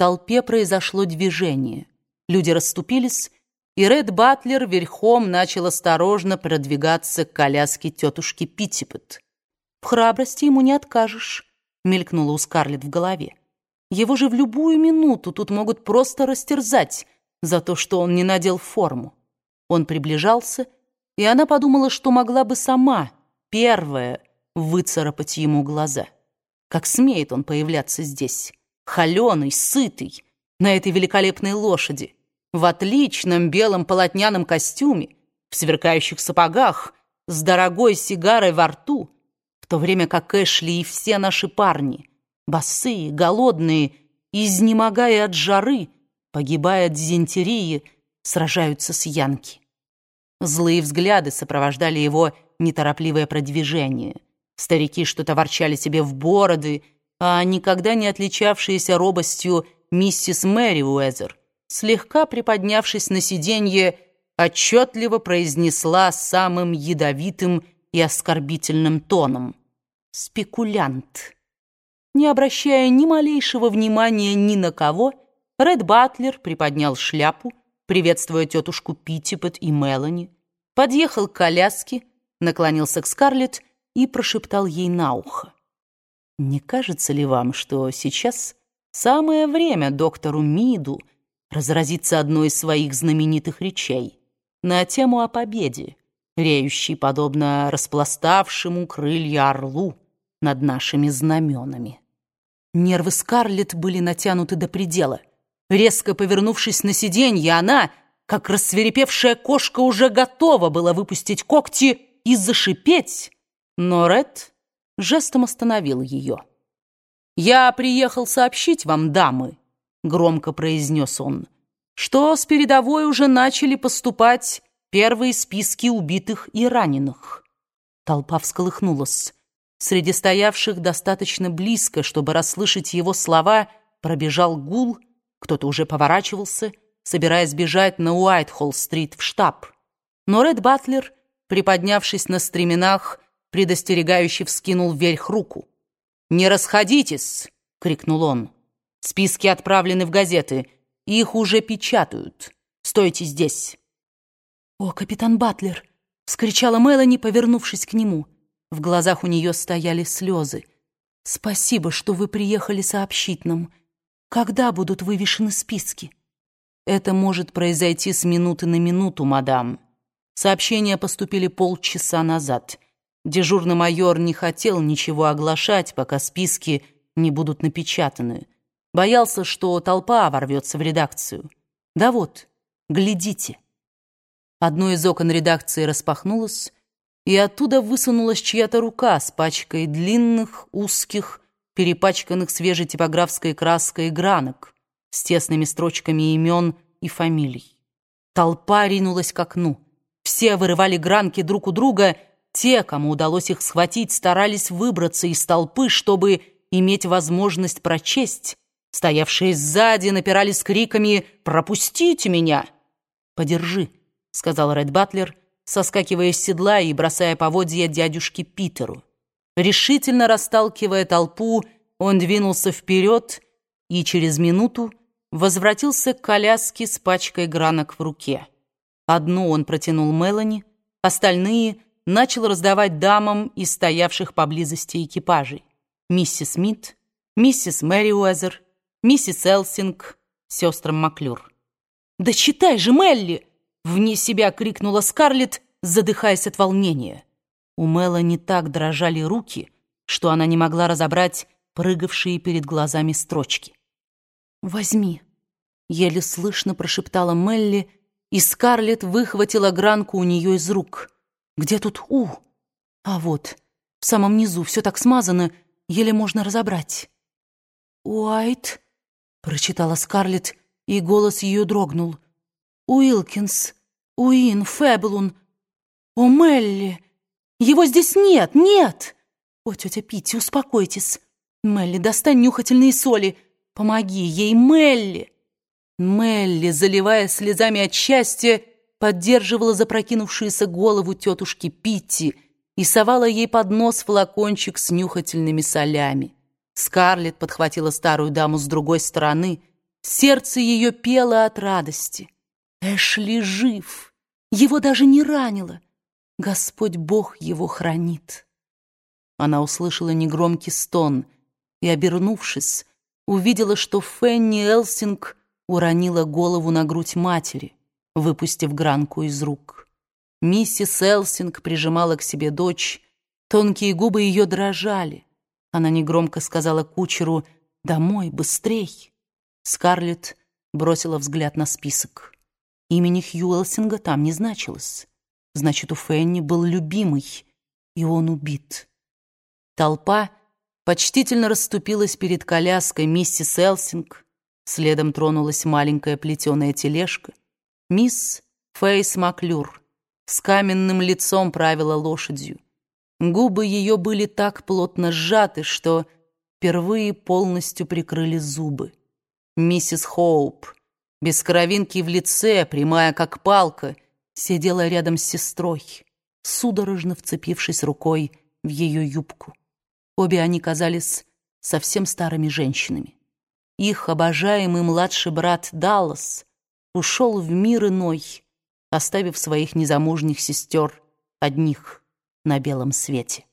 толпе произошло движение. Люди расступились, и Ред Батлер верхом начал осторожно продвигаться к коляске тетушки Питтипет. «В храбрости ему не откажешь», — мелькнула у Скарлетт в голове. «Его же в любую минуту тут могут просто растерзать за то, что он не надел форму». Он приближался, и она подумала, что могла бы сама, первая, выцарапать ему глаза. Как смеет он появляться здесь, холеный, сытый, на этой великолепной лошади, в отличном белом полотняном костюме, в сверкающих сапогах, с дорогой сигарой во рту, в то время как Эшли и все наши парни, босые, голодные, изнемогая от жары, погибая от дизентерии, сражаются с Янки. Злые взгляды сопровождали его неторопливое продвижение. Старики что-то ворчали себе в бороды, а никогда не отличавшаяся робостью миссис Мэри Уэзер, слегка приподнявшись на сиденье, отчетливо произнесла самым ядовитым и оскорбительным тоном «Спекулянт». Не обращая ни малейшего внимания ни на кого, Ред Батлер приподнял шляпу, приветствуя тетушку Питтипет и Мелани, подъехал к коляске, наклонился к Скарлетт и прошептал ей на ухо. «Не кажется ли вам, что сейчас самое время доктору Миду разразиться одной из своих знаменитых речей на тему о победе, реющей подобно распластавшему крылья орлу над нашими знаменами?» Нервы Скарлетт были натянуты до предела. Резко повернувшись на сиденье, она, как рассверепевшая кошка, уже готова была выпустить когти и зашипеть, но Ред жестом остановил ее. «Я приехал сообщить вам, дамы», — громко произнес он, «что с передовой уже начали поступать первые списки убитых и раненых». Толпа всколыхнулась. Среди стоявших достаточно близко, чтобы расслышать его слова, пробежал гул, кто-то уже поворачивался, собираясь бежать на Уайтхолл-стрит в штаб. Но Ред Батлер, приподнявшись на стременах, предостерегающе вскинул вверх руку. «Не расходитесь!» — крикнул он. «Списки отправлены в газеты. Их уже печатают. Стойте здесь!» «О, капитан Батлер!» — вскричала Мелани, повернувшись к нему. В глазах у нее стояли слезы. «Спасибо, что вы приехали сообщить нам. Когда будут вывешены списки?» «Это может произойти с минуты на минуту, мадам. Сообщения поступили полчаса назад». Дежурный майор не хотел ничего оглашать, пока списки не будут напечатаны. Боялся, что толпа ворвется в редакцию. Да вот, глядите. Одно из окон редакции распахнулось, и оттуда высунулась чья-то рука с пачкой длинных, узких, перепачканных свежей типографской краской гранок с тесными строчками имен и фамилий. Толпа ринулась к окну. Все вырывали гранки друг у друга — те, кому удалось их схватить, старались выбраться из толпы, чтобы иметь возможность прочесть. Стоявшие сзади напирали с криками «Пропустите меня!» «Подержи», — сказал Ред Батлер, соскакивая с седла и бросая поводья дядюшке Питеру. Решительно расталкивая толпу, он двинулся вперед и через минуту возвратился к коляске с пачкой гранок в руке. Одну он протянул Мелани, остальные — начал раздавать дамам из стоявших поблизости экипажей. Миссис Смит, миссис Мэри Уэзер, миссис Элсинг, сестрам Маклюр. «Да читай же, Мелли!» — вне себя крикнула Скарлетт, задыхаясь от волнения. У Мелани так дрожали руки, что она не могла разобрать прыгавшие перед глазами строчки. «Возьми», — еле слышно прошептала Мелли, и Скарлетт выхватила гранку у нее из рук — где тут «у»? А вот, в самом низу все так смазано, еле можно разобрать. «Уайт», — прочитала Скарлетт, и голос ее дрогнул. «Уилкинс, Уин, Фэблун, о, Мелли! Его здесь нет, нет!» «О, тетя Питти, успокойтесь. Мелли, достань нюхательные соли. Помоги ей, Мелли!» Мелли, заливая слезами от счастья, поддерживала запрокинувшуюся голову тетушки Питти и совала ей под нос флакончик с нюхательными солями. Скарлетт подхватила старую даму с другой стороны, Сердце ее пело от радости. Эшли жив, его даже не ранило. Господь Бог его хранит. Она услышала негромкий стон и, обернувшись, увидела, что Фенни Элсинг уронила голову на грудь матери, выпустив гранку из рук. Миссис Элсинг прижимала к себе дочь, тонкие губы ее дрожали. Она негромко сказала кучеру «Домой, быстрей!» Скарлетт бросила взгляд на список. Имени Хью Элсинга там не значилось. Значит, у Фенни был любимый, и он убит. Толпа почтительно расступилась перед коляской миссис Элсинг. Следом тронулась маленькая плетеная тележка. Мисс Фейс Маклюр с каменным лицом правила лошадью. Губы ее были так плотно сжаты, что впервые полностью прикрыли зубы. Миссис Хоуп, без кровинки в лице, прямая как палка, сидела рядом с сестрой, судорожно вцепившись рукой в ее юбку. Обе они казались совсем старыми женщинами. Их обожаемый младший брат Даллас ушел в мир иной, оставив своих незамужних сестер одних на белом свете.